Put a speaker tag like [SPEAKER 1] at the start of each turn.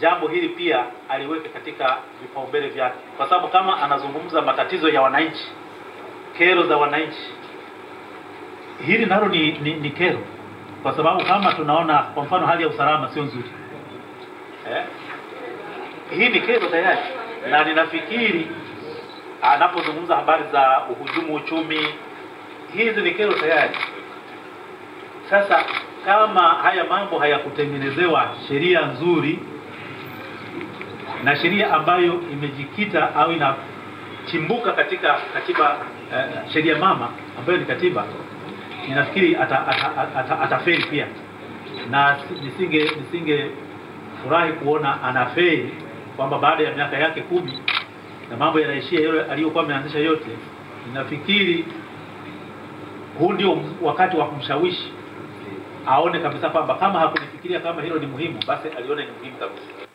[SPEAKER 1] jambo hili pia aliweke katika vipaumbele vyake, kwa sababu kama anazungumza matatizo ya wananchi, kero za wananchi, hili nalo ni, ni, ni kero, kwa sababu kama tunaona kwa mfano hali ya usalama sio nzuri eh? Hii ni kero tayari, na ninafikiri anapozungumza habari za uhujumu uchumi, hizi ni kero tayari. Sasa kama haya mambo hayakutengenezewa sheria nzuri na sheria ambayo imejikita au inachimbuka katika katiba uh, sheria mama ambayo ni katiba, ninafikiri atafeli ata, ata, ata, pia, na nisinge nisinge furahi kuona anafeli kwamba baada ya miaka yake kumi na mambo yanaishia yale aliyokuwa ameanzisha yote. Ninafikiri huu ndio wakati wa kumshawishi aone kabisa kwamba kama hakunifikiria kama hilo ni muhimu, basi alione ni muhimu kabisa.